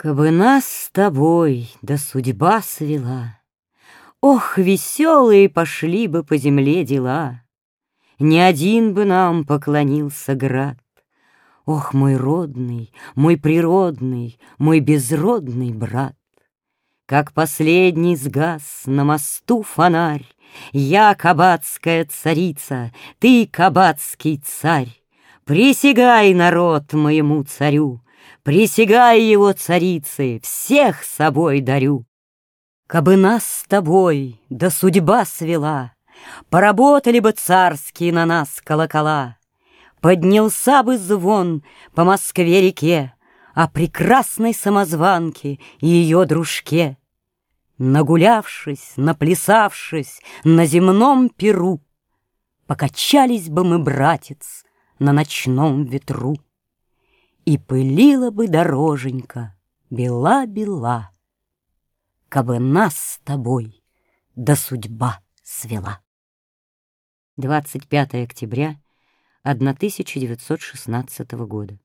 Кабы нас с тобой да судьба свела, Ох, веселые пошли бы по земле дела, Не один бы нам поклонился град. Ох, мой родный, мой природный, Мой безродный брат! Как последний сгас на мосту фонарь, Я кабацкая царица, ты кабацкий царь. Присягай, народ, моему царю, Присягай его царицы, всех собой дарю. Кабы нас с тобой да судьба свела, Поработали бы царские на нас колокола, Поднялся бы звон по Москве-реке О прекрасной самозванке и ее дружке. Нагулявшись, наплясавшись на земном перу, Покачались бы мы, братец, на ночном ветру. И пылила бы дороженька, бела-бела, Кабы нас с тобой до судьба свела. 25 октября 1916 года.